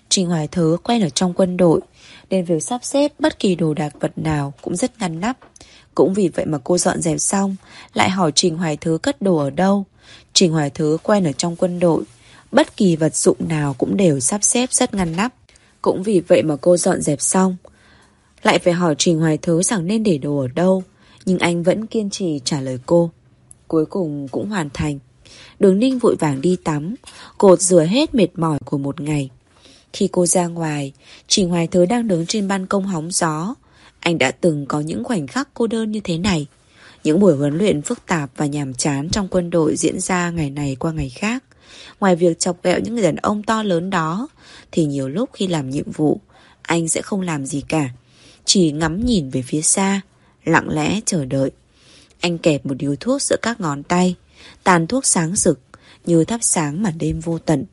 Speaker 1: Trình Hoài Thứ quen ở trong quân đội, Nên việc sắp xếp bất kỳ đồ đạc vật nào Cũng rất ngăn nắp. Cũng vì vậy mà cô dọn dẹp xong, Lại hỏi Trình Hoài Thứ cất đồ ở đâu. Trình Hoài Thứ quen ở trong quân đội, Bất kỳ vật dụng nào cũng đều sắp xếp rất ngăn nắp. Cũng vì vậy mà cô dọn dẹp xong lại phải hỏi Trình Hoài Thứ rằng nên để đồ ở đâu, Nhưng anh vẫn kiên trì trả lời cô. Cuối cùng cũng hoàn thành. Đường ninh vội vàng đi tắm, Cột rửa hết mệt mỏi của một ngày. Khi cô ra ngoài, Trình Hoài Thứ đang đứng trên ban công hóng gió. Anh đã từng có những khoảnh khắc cô đơn như thế này. Những buổi huấn luyện phức tạp và nhàm chán trong quân đội diễn ra ngày này qua ngày khác. Ngoài việc chọc ghẹo những người đàn ông to lớn đó, Thì nhiều lúc khi làm nhiệm vụ, Anh sẽ không làm gì cả. Chỉ ngắm nhìn về phía xa, Lặng lẽ chờ đợi. Anh kẹp một điếu thuốc giữa các ngón tay, Tàn thuốc sáng rực Như thắp sáng màn đêm vô tận.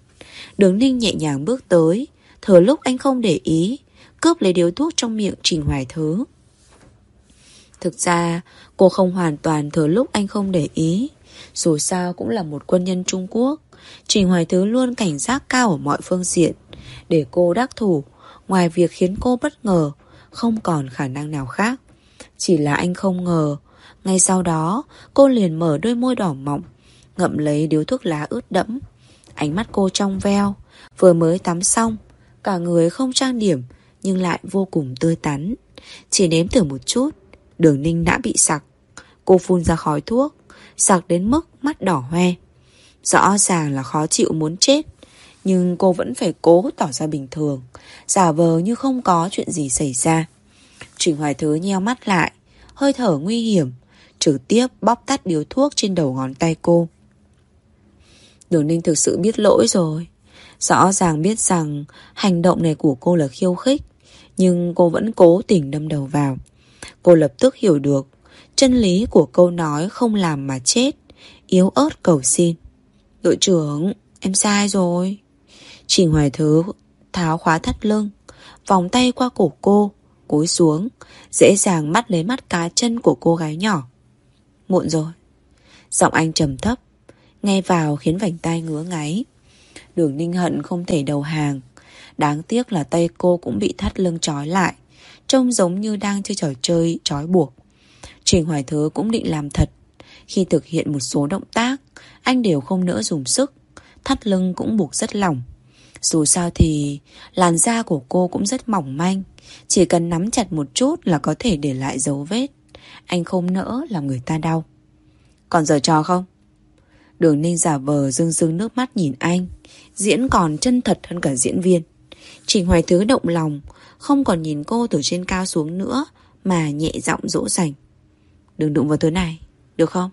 Speaker 1: Đường ninh nhẹ nhàng bước tới Thừa lúc anh không để ý, Cướp lấy điếu thuốc trong miệng Trình Hoài Thứ. Thực ra, cô không hoàn toàn thừa lúc anh không để ý, Dù sao cũng là một quân nhân Trung Quốc. Trình Hoài Thứ luôn cảnh giác cao ở mọi phương diện. Để cô đắc thủ, Ngoài việc khiến cô bất ngờ không còn khả năng nào khác Chỉ là anh không ngờ Ngay sau đó, cô liền mở đôi môi đỏ mọng, ngậm lấy điếu thuốc lá ướt đẫm. Ánh mắt cô trong veo, vừa mới tắm xong, cả người không trang điểm nhưng lại vô cùng tươi tắn. Chỉ nếm thử một chút, đường ninh đã bị sặc. Cô phun ra khói thuốc, sặc đến mức mắt đỏ hoe. Rõ ràng là khó chịu muốn chết, nhưng cô vẫn phải cố tỏ ra bình thường, giả vờ như không có chuyện gì xảy ra. Trình Hoài Thứ nheo mắt lại, hơi thở nguy hiểm, trực tiếp bóp tắt điếu thuốc trên đầu ngón tay cô. Đường Ninh thực sự biết lỗi rồi. Rõ ràng biết rằng hành động này của cô là khiêu khích, nhưng cô vẫn cố tình đâm đầu vào. Cô lập tức hiểu được chân lý của câu nói không làm mà chết, yếu ớt cầu xin. Đội trưởng, em sai rồi. Trình Hoài Thứ tháo khóa thắt lưng, vòng tay qua cổ cô, cúi xuống, dễ dàng mắt lấy mắt cá chân của cô gái nhỏ. Muộn rồi. Giọng anh trầm thấp, nghe vào khiến vành tay ngứa ngáy. Đường Ninh Hận không thể đầu hàng. Đáng tiếc là tay cô cũng bị thắt lưng trói lại, trông giống như đang chơi trò chơi trói buộc. Trình Hoài Thứ cũng định làm thật. Khi thực hiện một số động tác, anh đều không nỡ dùng sức, thắt lưng cũng buộc rất lỏng. Dù sao thì làn da của cô cũng rất mỏng manh, chỉ cần nắm chặt một chút là có thể để lại dấu vết. Anh không nỡ làm người ta đau. Còn giờ trò không? Đường ninh giả vờ dưng dưng nước mắt nhìn anh, diễn còn chân thật hơn cả diễn viên. Trình Hoài Thứ động lòng, không còn nhìn cô từ trên cao xuống nữa, mà nhẹ giọng dỗ dành. Đừng đụng vào thứ này, được không?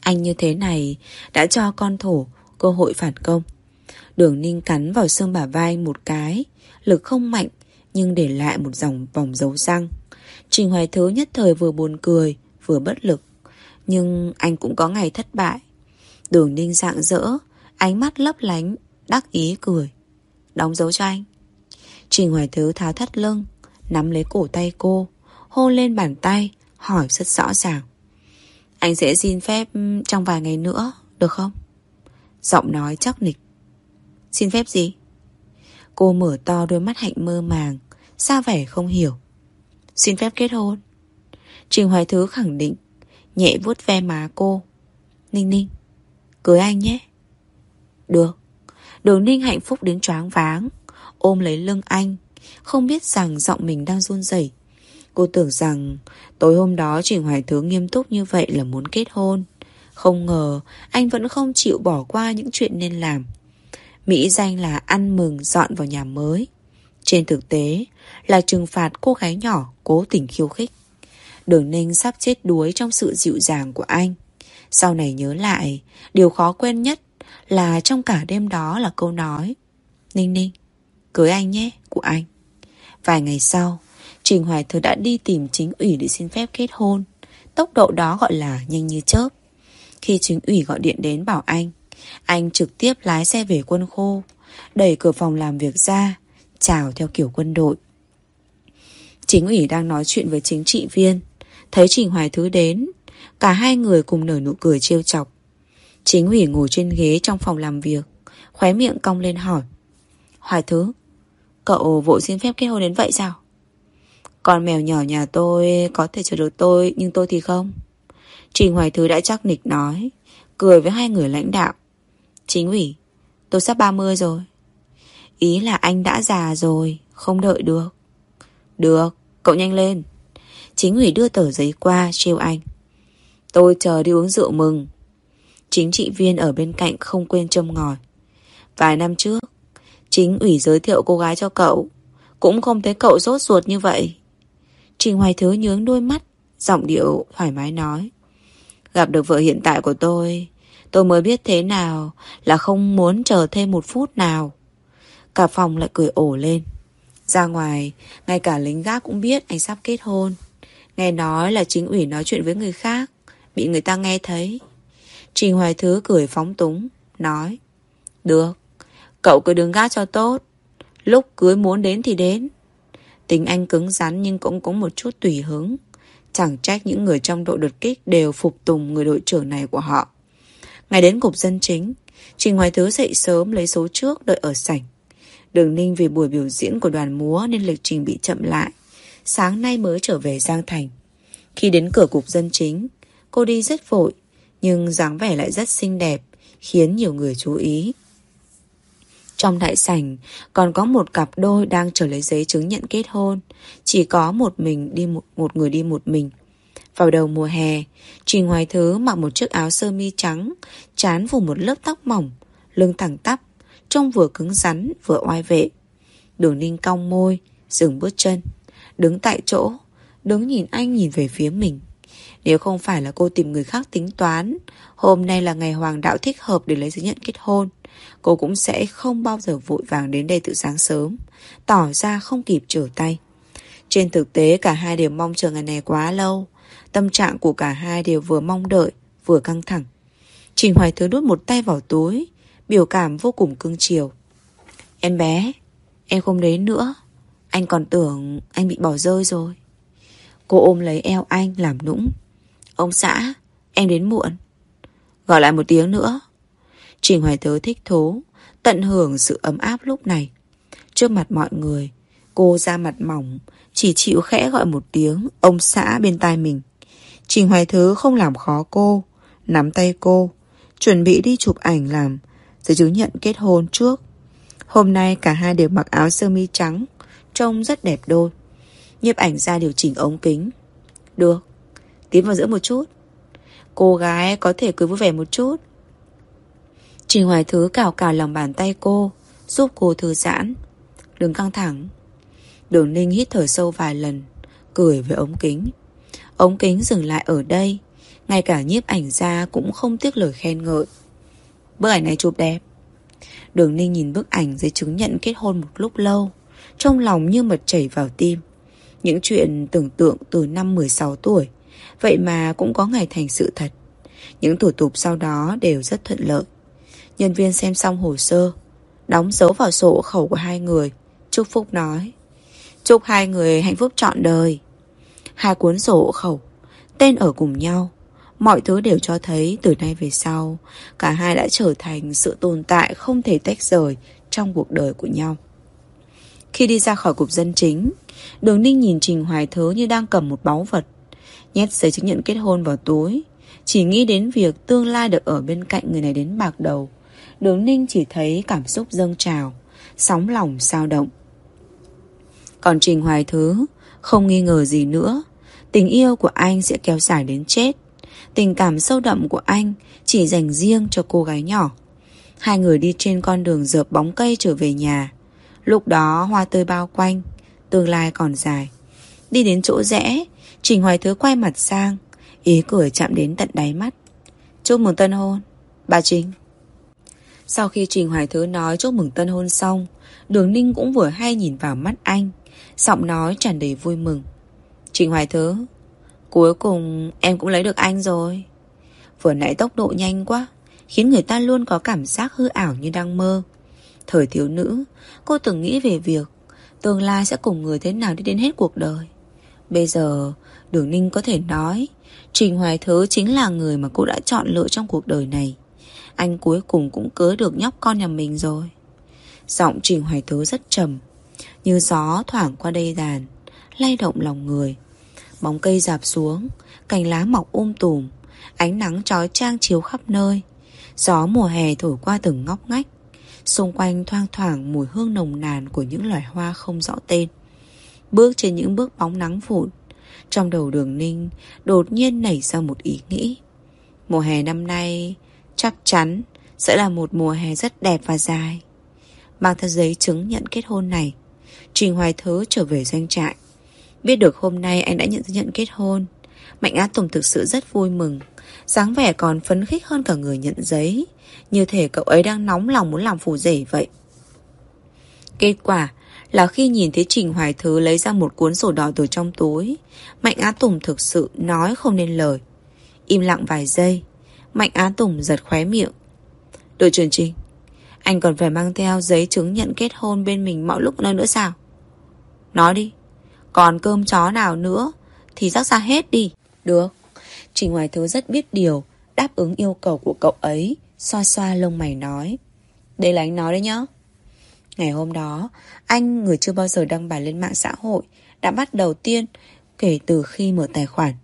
Speaker 1: Anh như thế này đã cho con thổ cơ hội phản công. Đường ninh cắn vào xương bả vai một cái, lực không mạnh nhưng để lại một dòng vòng dấu răng. Trình Hoài Thứ nhất thời vừa buồn cười, vừa bất lực. Nhưng anh cũng có ngày thất bại. Đường ninh dạng dỡ, ánh mắt lấp lánh, đắc ý cười. Đóng dấu cho anh. Trình Hoài Thứ tháo thắt lưng, nắm lấy cổ tay cô, hôn lên bàn tay, hỏi rất rõ ràng. Anh sẽ xin phép trong vài ngày nữa, được không? Giọng nói chắc nịch. Xin phép gì? Cô mở to đôi mắt hạnh mơ màng, xa vẻ không hiểu. Xin phép kết hôn. Trình Hoài Thứ khẳng định, nhẹ vuốt ve má cô. Ninh ninh, cưới anh nhé. Được. Đường ninh hạnh phúc đến choáng váng, ôm lấy lưng anh, không biết rằng giọng mình đang run rẩy. Cô tưởng rằng tối hôm đó Trình Hoài Thứ nghiêm túc như vậy là muốn kết hôn. Không ngờ anh vẫn không chịu bỏ qua những chuyện nên làm. Mỹ danh là ăn mừng dọn vào nhà mới. Trên thực tế là trừng phạt cô gái nhỏ cố tình khiêu khích. Đường Ninh sắp chết đuối trong sự dịu dàng của anh. Sau này nhớ lại, điều khó quên nhất là trong cả đêm đó là câu nói Ninh Ninh, cưới anh nhé, của anh. Vài ngày sau, Trình Hoài Thừa đã đi tìm chính ủy để xin phép kết hôn. Tốc độ đó gọi là nhanh như chớp. Khi chính ủy gọi điện đến bảo anh, anh trực tiếp lái xe về quân khu, đẩy cửa phòng làm việc ra, chào theo kiểu quân đội. Chính ủy đang nói chuyện với chính trị viên, thấy Trình Hoài Thứ đến, cả hai người cùng nở nụ cười trêu chọc. Chính ủy ngồi trên ghế trong phòng làm việc, khóe miệng cong lên hỏi. Hoài Thứ, cậu vội xin phép kết hôn đến vậy sao? Con mèo nhỏ nhà tôi có thể chờ được tôi, nhưng tôi thì không. Trình Hoài Thứ đã chắc nịch nói, cười với hai người lãnh đạo. Chính ủy, tôi sắp 30 rồi. Ý là anh đã già rồi, không đợi được. Được, cậu nhanh lên. Chính ủy đưa tờ giấy qua, trêu anh. Tôi chờ đi uống rượu mừng. Chính trị viên ở bên cạnh không quên châm ngòi. Vài năm trước, chính ủy giới thiệu cô gái cho cậu. Cũng không thấy cậu rốt ruột như vậy. Trình Hoài Thứ nhướng đôi mắt, giọng điệu thoải mái nói. Gặp được vợ hiện tại của tôi, tôi mới biết thế nào là không muốn chờ thêm một phút nào. Cả phòng lại cười ổ lên. Ra ngoài, ngay cả lính gác cũng biết anh sắp kết hôn. Nghe nói là chính ủy nói chuyện với người khác, bị người ta nghe thấy. Trình Hoài Thứ cười phóng túng, nói. Được, cậu cứ đứng gác cho tốt. Lúc cưới muốn đến thì đến. Tính anh cứng rắn nhưng cũng có một chút tùy hứng. Chẳng trách những người trong đội đột kích đều phục tùng người đội trưởng này của họ. Ngày đến cục dân chính, Trình Hoài Thứ dậy sớm lấy số trước đợi ở sảnh. Đường Ninh vì buổi biểu diễn của đoàn múa nên lịch trình bị chậm lại. Sáng nay mới trở về Giang Thành. Khi đến cửa cục dân chính, cô đi rất vội, nhưng dáng vẻ lại rất xinh đẹp, khiến nhiều người chú ý. Trong đại sảnh còn có một cặp đôi đang chờ lấy giấy chứng nhận kết hôn, chỉ có một mình đi một, một người đi một mình. Vào đầu mùa hè, Trình Hoài Thứ mặc một chiếc áo sơ mi trắng, chán phủ một lớp tóc mỏng, lưng thẳng tắp, trông vừa cứng rắn vừa oai vệ. Đường ninh cong môi, dừng bước chân, đứng tại chỗ, đứng nhìn anh nhìn về phía mình. Nếu không phải là cô tìm người khác tính toán, hôm nay là ngày hoàng đạo thích hợp để lấy giấy nhận kết hôn, cô cũng sẽ không bao giờ vội vàng đến đây từ sáng sớm, tỏ ra không kịp trở tay. Trên thực tế cả hai đều mong chờ ngày này quá lâu, tâm trạng của cả hai đều vừa mong đợi, vừa căng thẳng. Trình Hoài Thứ đút một tay vào túi, biểu cảm vô cùng cưng chiều. Em bé, em không đến nữa. Anh còn tưởng anh bị bỏ rơi rồi. Cô ôm lấy eo anh làm nũng. Ông xã, em đến muộn. Gọi lại một tiếng nữa. Trình Hoài Thứ thích thú, tận hưởng sự ấm áp lúc này. Trước mặt mọi người, cô ra mặt mỏng, chỉ chịu khẽ gọi một tiếng ông xã bên tai mình. Trình Hoài Thứ không làm khó cô, nắm tay cô, chuẩn bị đi chụp ảnh làm giấy chứng nhận kết hôn trước. Hôm nay cả hai đều mặc áo sơ mi trắng, trông rất đẹp đôi. Nhiếp ảnh ra điều chỉnh ống kính. Được, tiến vào giữa một chút. Cô gái có thể cười vui vẻ một chút. Trình Hoài Thứ cào cào lòng bàn tay cô, giúp cô thư giãn. Đừng căng thẳng. Đường Ninh hít thở sâu vài lần, cười với ống kính. Ống kính dừng lại ở đây, ngay cả nhiếp ảnh ra cũng không tiếc lời khen ngợi. Bức ảnh này chụp đẹp. Đường Ninh nhìn bức ảnh giấy chứng nhận kết hôn một lúc lâu, trong lòng như mật chảy vào tim. Những chuyện tưởng tượng từ năm 16 tuổi, vậy mà cũng có ngày thành sự thật. Những thủ tục sau đó đều rất thuận lợi. Nhân viên xem xong hồ sơ, đóng dấu vào sổ khẩu của hai người. Chúc Phúc nói, chúc hai người hạnh phúc trọn đời. Hai cuốn sổ hộ khẩu, tên ở cùng nhau. Mọi thứ đều cho thấy từ nay về sau, cả hai đã trở thành sự tồn tại không thể tách rời trong cuộc đời của nhau. Khi đi ra khỏi cục dân chính, Đường Ninh nhìn Trình Hoài Thứ như đang cầm một báu vật. Nhét giấy chứng nhận kết hôn vào túi. Chỉ nghĩ đến việc tương lai được ở bên cạnh người này đến bạc đầu. Đường Ninh chỉ thấy cảm xúc dâng trào, sóng lòng sao động. Còn Trình Hoài Thứ không nghi ngờ gì nữa. Tình yêu của anh sẽ kéo dài đến chết. Tình cảm sâu đậm của anh chỉ dành riêng cho cô gái nhỏ. Hai người đi trên con đường dợp bóng cây trở về nhà. Lúc đó hoa tươi bao quanh, tương lai còn dài. Đi đến chỗ rẽ, Trình Hoài Thứ quay mặt sang, ý cười chạm đến tận đáy mắt. Chúc mừng tân hôn, bà Trình. Sau khi Trình Hoài Thứ nói chúc mừng tân hôn xong, Đường Ninh cũng vừa hay nhìn vào mắt anh, giọng nói tràn đầy vui mừng. Trình Hoài Thứ, cuối cùng em cũng lấy được anh rồi. Vừa nãy tốc độ nhanh quá, khiến người ta luôn có cảm giác hư ảo như đang mơ. Thời thiếu nữ, cô từng nghĩ về việc tương lai sẽ cùng người thế nào đi đến hết cuộc đời. Bây giờ, Đường Ninh có thể nói Trình Hoài Thứ chính là người mà cô đã chọn lựa trong cuộc đời này. Anh cuối cùng cũng cưới được nhóc con nhà mình rồi. Giọng Trình Hoài Thứ rất trầm, như gió thoảng qua đây đàn, lay động lòng người. Bóng cây dạp xuống, cành lá mọc um tùm, ánh nắng trói trang chiếu khắp nơi. Gió mùa hè thổi qua từng ngóc ngách, Xung quanh thoang thoảng mùi hương nồng nàn của những loài hoa không rõ tên. Bước trên những bước bóng nắng vụn, trong đầu đường ninh đột nhiên nảy ra một ý nghĩ. Mùa hè năm nay chắc chắn sẽ là một mùa hè rất đẹp và dài. Mang theo giấy chứng nhận kết hôn này, Trình Hoài Thứ trở về doanh trại. Biết được hôm nay anh đã nhận nhận kết hôn, Mạnh Á Tùng thực sự rất vui mừng, dáng vẻ còn phấn khích hơn cả người nhận giấy. Như thể cậu ấy đang nóng lòng muốn làm phù rể vậy. Kết quả là khi nhìn thấy Trình Hoài Thứ lấy ra một cuốn sổ đỏ từ trong túi Mạnh Á Tùng thực sự nói không nên lời. Im lặng vài giây Mạnh Á Tùng giật khóe miệng. Đội trưởng Trình Anh còn phải mang theo giấy chứng nhận kết hôn bên mình mọi lúc nơi nữa sao? Nói đi. Còn cơm chó nào nữa Thì rắc ra hết đi. Được. Trình Hoài Thứ rất biết điều Đáp ứng yêu cầu của cậu ấy Xoa xoa lông mày nói. Đây là anh nói đấy nhá. Ngày hôm đó Anh người chưa bao giờ đăng bài lên mạng xã hội Đã bắt đầu tiên Kể từ khi mở tài khoản.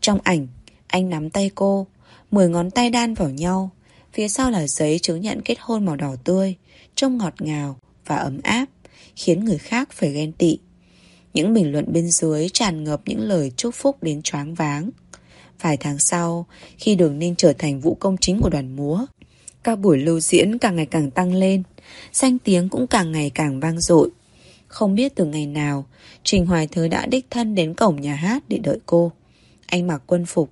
Speaker 1: Trong ảnh, anh nắm tay cô, mười ngón tay đan vào nhau. Phía sau là giấy chứng nhận kết hôn màu đỏ tươi, trông ngọt ngào và ấm áp, khiến người khác phải ghen tị. Những bình luận bên dưới tràn ngập những lời chúc phúc đến choáng váng. Vài tháng sau, khi Đường Ninh trở thành vũ công chính của đoàn múa, các buổi lưu diễn càng ngày càng tăng lên, danh tiếng cũng càng ngày càng vang dội. Không biết từ ngày nào, Trình Hoài Thứ đã đích thân đến cổng nhà hát để đợi cô. Anh mặc quân phục,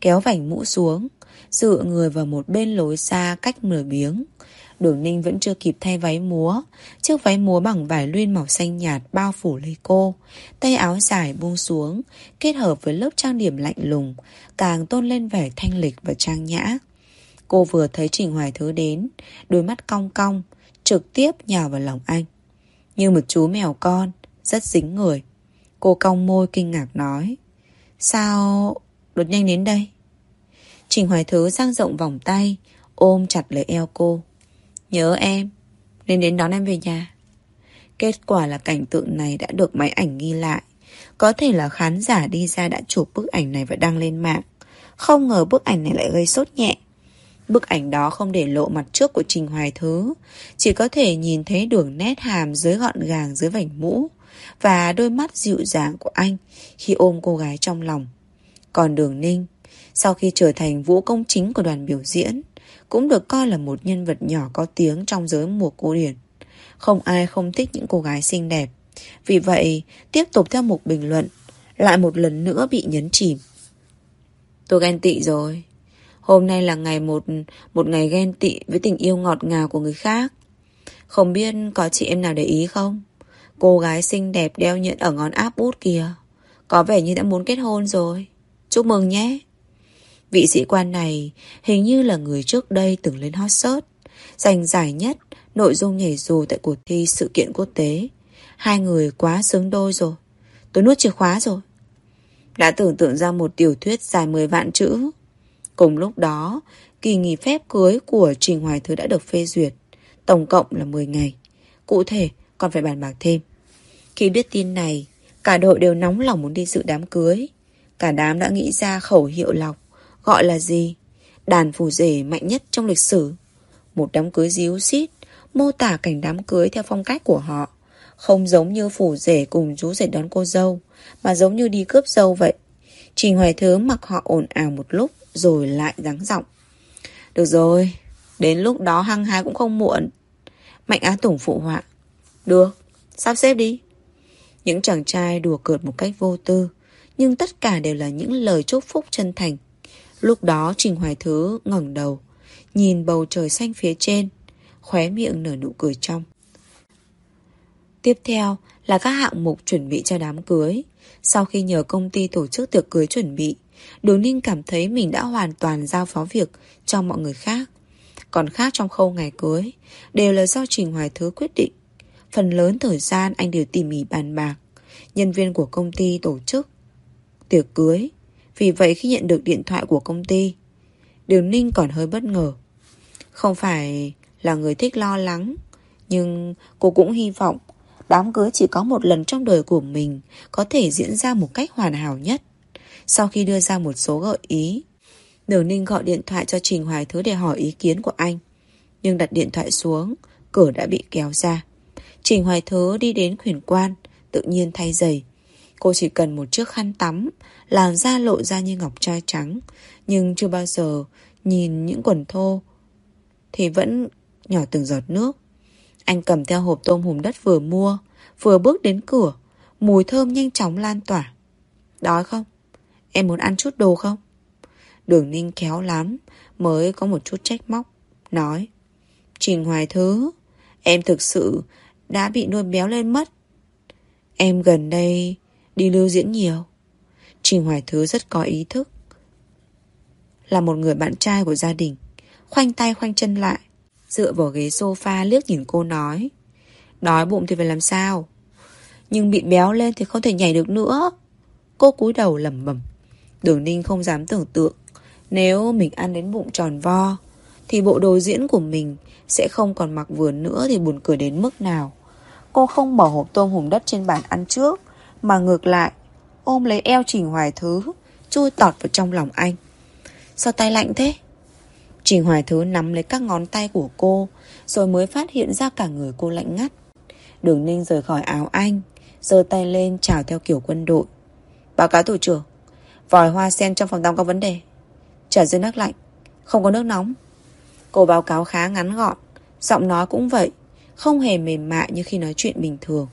Speaker 1: kéo vảnh mũ xuống, dựa người vào một bên lối xa cách nửa biếng. Đường Ninh vẫn chưa kịp thay váy múa, chiếc váy múa bằng vải luyên màu xanh nhạt bao phủ lấy cô. Tay áo dài buông xuống, kết hợp với lớp trang điểm lạnh lùng, càng tôn lên vẻ thanh lịch và trang nhã. Cô vừa thấy Trình Hoài Thứ đến, đôi mắt cong cong, trực tiếp nhào vào lòng anh. Như một chú mèo con, rất dính người. Cô cong môi kinh ngạc nói. Sao đột nhanh đến đây? Trình Hoài Thứ giang rộng vòng tay, ôm chặt lấy eo cô. Nhớ em, nên đến đón em về nhà. Kết quả là cảnh tượng này đã được máy ảnh ghi lại. Có thể là khán giả đi ra đã chụp bức ảnh này và đăng lên mạng. Không ngờ bức ảnh này lại gây sốt nhẹ. Bức ảnh đó không để lộ mặt trước của Trình Hoài Thứ, chỉ có thể nhìn thấy đường nét hàm dưới gọn gàng dưới vảnh mũ và đôi mắt dịu dàng của anh khi ôm cô gái trong lòng. Còn đường ninh, sau khi trở thành vũ công chính của đoàn biểu diễn, cũng được coi là một nhân vật nhỏ có tiếng trong giới mùa cổ điển. Không ai không thích những cô gái xinh đẹp. Vì vậy, tiếp tục theo một bình luận, lại một lần nữa bị nhấn chìm. Tôi ghen tị rồi. Hôm nay là ngày một một ngày ghen tị với tình yêu ngọt ngào của người khác. Không biết có chị em nào để ý không? Cô gái xinh đẹp đeo nhẫn ở ngón áp út kìa. Có vẻ như đã muốn kết hôn rồi. Chúc mừng nhé. Vị sĩ quan này hình như là người trước đây từng lên hot search, giành giải nhất nội dung nhảy dù tại cuộc thi sự kiện quốc tế. Hai người quá sướng đôi rồi. Tôi nuốt chìa khóa rồi. Đã tưởng tượng ra một tiểu thuyết dài 10 vạn chữ. Cùng lúc đó, kỳ nghỉ phép cưới của Trình Hoài Thứ đã được phê duyệt. Tổng cộng là 10 ngày. Cụ thể, còn phải bàn bạc thêm. Khi biết tin này, cả đội đều nóng lòng muốn đi dự đám cưới. Cả đám đã nghĩ ra khẩu hiệu lọc. Gọi là gì? Đàn phù rể mạnh nhất trong lịch sử. Một đám cưới díu xít, mô tả cảnh đám cưới theo phong cách của họ. Không giống như phủ rể cùng chú rể đón cô dâu, mà giống như đi cướp dâu vậy. Trình Hoài Thứ mặc họ ồn ào một lúc, rồi lại gắng giọng. Được rồi, đến lúc đó hăng hái cũng không muộn. Mạnh Á Tùng phụ họa. Được, sắp xếp đi. Những chàng trai đùa cợt một cách vô tư, nhưng tất cả đều là những lời chúc phúc chân thành. Lúc đó Trình Hoài Thứ ngẩng đầu, nhìn bầu trời xanh phía trên, khóe miệng nở nụ cười trong. Tiếp theo là các hạng mục chuẩn bị cho đám cưới. Sau khi nhờ công ty tổ chức tiệc cưới chuẩn bị, Đường Ninh cảm thấy mình đã hoàn toàn giao phó việc cho mọi người khác. Còn khác trong khâu ngày cưới, đều là do Trình Hoài Thứ quyết định. Phần lớn thời gian anh đều tỉ mỉ bàn bạc. Nhân viên của công ty tổ chức tiệc cưới. Vì vậy khi nhận được điện thoại của công ty, Đường Ninh còn hơi bất ngờ. Không phải là người thích lo lắng, nhưng cô cũng hy vọng đám cưới chỉ có một lần trong đời của mình có thể diễn ra một cách hoàn hảo nhất. Sau khi đưa ra một số gợi ý, Đường Ninh gọi điện thoại cho Trình Hoài Thứ để hỏi ý kiến của anh. Nhưng đặt điện thoại xuống, cửa đã bị kéo ra. Trình Hoài Thứ đi đến khuyển quan, tự nhiên thay giày. Cô chỉ cần một chiếc khăn tắm, làn da lộ ra như ngọc trai trắng. Nhưng chưa bao giờ nhìn những quần thô thì vẫn nhỏ từng giọt nước. Anh cầm theo hộp tôm hùm đất vừa mua, vừa bước đến cửa, mùi thơm nhanh chóng lan tỏa. Đói không? Em muốn ăn chút đồ không? Đường ninh khéo lắm, mới có một chút trách móc. Nói, Trình Hoài Thứ, em thực sự đã bị nuôi béo lên mất. Em gần đây đi lưu diễn nhiều. Trình Hoài Thứ rất có ý thức. Là một người bạn trai của gia đình, khoanh tay khoanh chân lại, dựa vào ghế sofa liếc nhìn cô nói. Đói bụng thì phải làm sao? Nhưng bị béo lên thì không thể nhảy được nữa. Cô cúi đầu lẩm bẩm. Đường Ninh không dám tưởng tượng Nếu mình ăn đến bụng tròn vo Thì bộ đồ diễn của mình Sẽ không còn mặc vừa nữa Thì buồn cười đến mức nào Cô không mở hộp tôm hùm đất trên bàn ăn trước mà ngược lại Ôm lấy eo Trình Hoài Thứ chui tọt vào trong lòng anh. Sao tay lạnh thế? Trình Hoài Thứ nắm lấy các ngón tay của cô, rồi mới phát hiện ra cả người cô lạnh ngắt. Đường Ninh rời khỏi áo anh, giơ tay lên chào theo kiểu quân đội. Báo cáo thủ trưởng, vòi hoa sen trong phòng tắm có vấn đề. Trả dưới nước lạnh, không có nước nóng. Cô báo cáo khá ngắn gọn, giọng nói cũng vậy, không hề mềm mại như khi nói chuyện bình thường.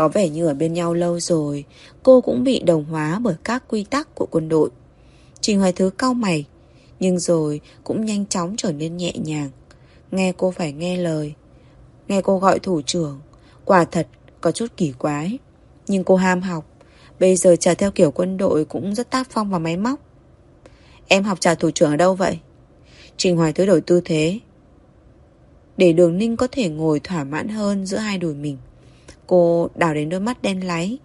Speaker 1: Có vẻ như ở bên nhau lâu rồi, cô cũng bị đồng hóa bởi các quy tắc của quân đội. Trình Hoài Thứ cau mày, nhưng rồi cũng nhanh chóng trở nên nhẹ nhàng. Nghe cô phải nghe lời. Nghe cô gọi thủ trưởng. Quả thật có chút kỳ quái. Nhưng cô ham học. Bây giờ trả theo kiểu quân đội cũng rất tác phong và máy móc. Em học trả thủ trưởng ở đâu vậy? Trình Hoài Thứ đổi tư thế. Để đường ninh có thể ngồi thỏa mãn hơn giữa hai đùi mình. Cô đào đến đôi mắt đen láy.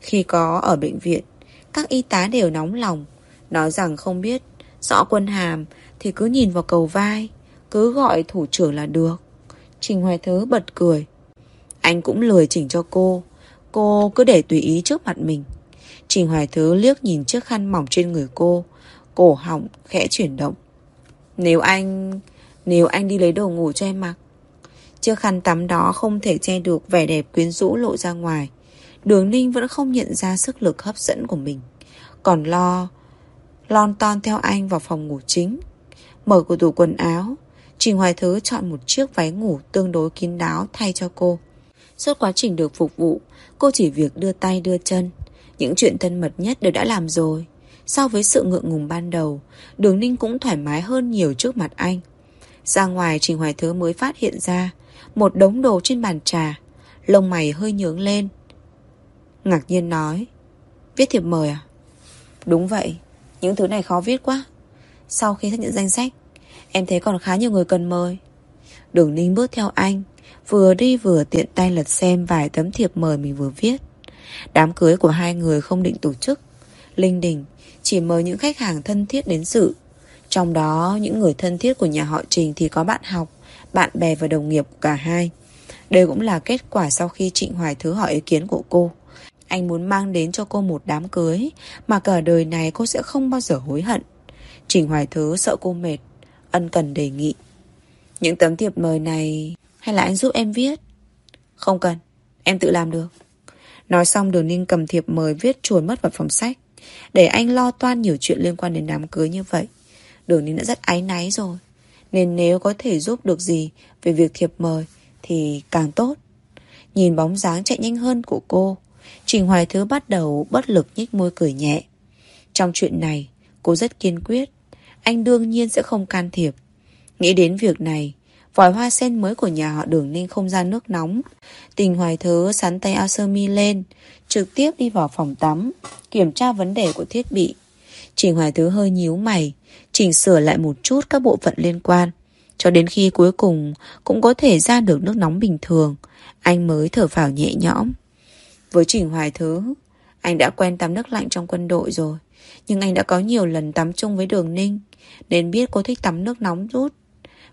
Speaker 1: Khi có ở bệnh viện, các y tá đều nóng lòng, nói rằng không biết rõ quân hàm thì cứ nhìn vào cầu vai, cứ gọi thủ trưởng là được. Trình Hoài Thứ bật cười. Anh cũng lười chỉnh cho cô, cô cứ để tùy ý trước mặt mình. Trình Hoài Thứ liếc nhìn chiếc khăn mỏng trên người cô, cổ họng khẽ chuyển động. Nếu anh... Nếu anh đi lấy đồ ngủ cho em mặc Chiếc khăn tắm đó không thể che được vẻ đẹp quyến rũ lộ ra ngoài. Đường Ninh vẫn không nhận ra sức lực hấp dẫn của mình. Còn lo, Lon ton theo anh vào phòng ngủ chính. Mở cửa tủ quần áo. Trình Hoài Thứ chọn một chiếc váy ngủ tương đối kín đáo thay cho cô. Suốt quá trình được phục vụ, Cô chỉ việc đưa tay đưa chân. Những chuyện thân mật nhất đều đã làm rồi. So với sự ngượng ngùng ban đầu, Đường Ninh cũng thoải mái hơn nhiều trước mặt anh. Ra ngoài, Trình Hoài Thứ mới phát hiện ra một đống đồ trên bàn trà. Lông mày hơi nhướng lên. Ngạc nhiên nói Viết thiệp mời à? Đúng vậy Những thứ này khó viết quá. Sau khi xác nhận danh sách Em thấy còn khá nhiều người cần mời. Đường Ninh bước theo anh Vừa đi vừa tiện tay lật xem vài tấm thiệp mời mình vừa viết. Đám cưới của hai người không định tổ chức. Linh đình Chỉ mời những khách hàng thân thiết đến dự trong đó, những người thân thiết của nhà họ Trình thì có bạn học, bạn bè và đồng nghiệp cả hai. Đây cũng là kết quả sau khi Trịnh Hoài Thứ hỏi ý kiến của cô. Anh muốn mang đến cho cô một đám cưới mà cả đời này cô sẽ không bao giờ hối hận. Trịnh Hoài Thứ sợ cô mệt, ân cần đề nghị. Những tấm thiệp mời này hay là anh giúp em viết? Không cần, em tự làm được. Nói xong Đường Ninh cầm thiệp mời viết chuồn mất vào phòng sách. Để anh lo toan nhiều chuyện liên quan đến đám cưới như vậy. Đường Ninh đã rất áy náy rồi nên nếu có thể giúp được gì Về việc thiệp mời, Thì càng tốt. Nhìn bóng dáng chạy nhanh hơn của cô, Trình Hoài Thứ bắt đầu bất lực nhích môi cười nhẹ. Trong chuyện này, Cô rất kiên quyết. Anh đương nhiên sẽ không can thiệp. Nghĩ đến việc này, Vòi hoa sen mới của nhà họ đường ninh không ra nước nóng. Tình hoài thứ sắn tay ao sơ mi lên, Trực tiếp đi vào phòng tắm, Kiểm tra vấn đề của thiết bị. Trình hoài thứ hơi nhíu mày chỉnh sửa lại một chút các bộ phận liên quan. Cho đến khi cuối cùng cũng có thể ra được nước nóng bình thường, anh mới thở phào nhẹ nhõm. Với Trình Hoài Thứ, anh đã quen tắm nước lạnh trong quân đội rồi. Nhưng anh đã có nhiều lần tắm chung với Đường Ninh, nên biết cô thích tắm nước nóng rút.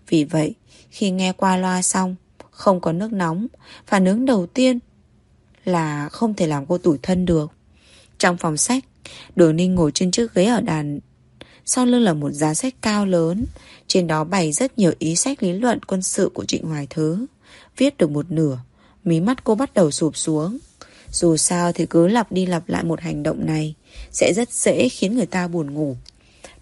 Speaker 1: Vì vậy, khi nghe qua loa xong, không có nước nóng, phản ứng đầu tiên là không thể làm cô tủi thân được. Trong phòng sách, Đường Ninh ngồi trên chiếc ghế ở đàn sau lưng là một giá sách cao lớn. Trên đó bày rất nhiều ý sách lý luận quân sự của Trịnh Hoài Thứ. Viết được một nửa, Mí mắt cô bắt đầu sụp xuống. Dù sao thì cứ lặp đi lặp lại một hành động này Sẽ rất dễ khiến người ta buồn ngủ.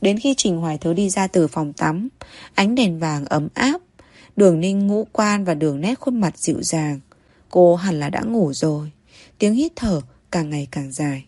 Speaker 1: Đến khi Trình Hoài Thứ đi ra từ phòng tắm, Ánh đèn vàng ấm áp, Đường ninh ngũ quan và đường nét khuôn mặt dịu dàng, Cô hẳn là đã ngủ rồi. Tiếng hít thở càng ngày càng dài.